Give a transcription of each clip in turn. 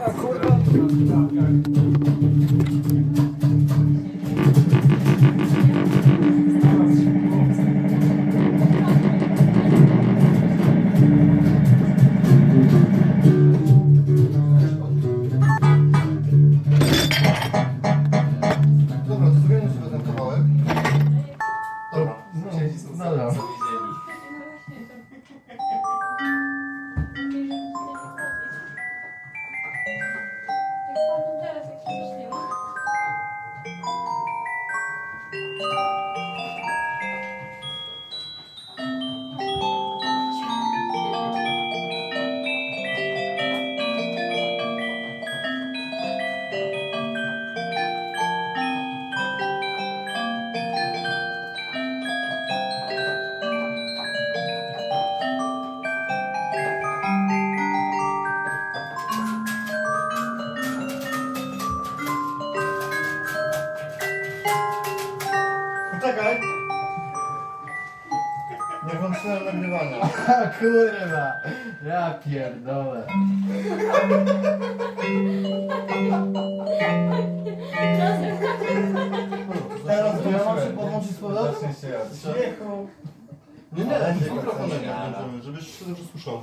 Ờ, Kurwa. Tekrar bunu da efektif işliyor. Nagrywania. A kurwa, ja pierdolę. Teraz Ja mam się podłączyć z powrotem? Śmiechu. Nie, nie, nie, mikrofonem żebyś się dobrze słyszał.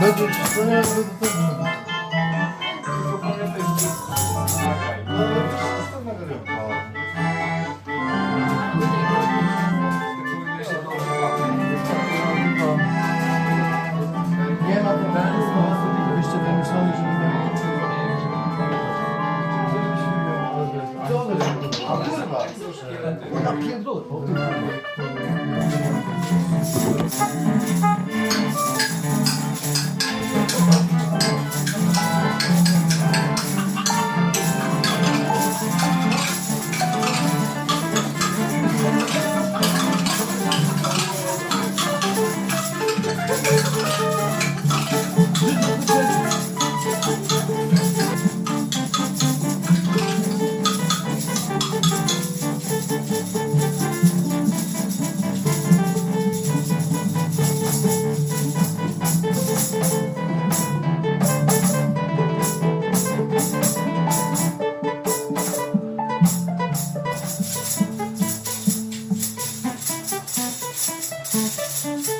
Nie ma problemu z pomysłem byście wymyślali, że nie ma. A kurwa! Ona pierdolę!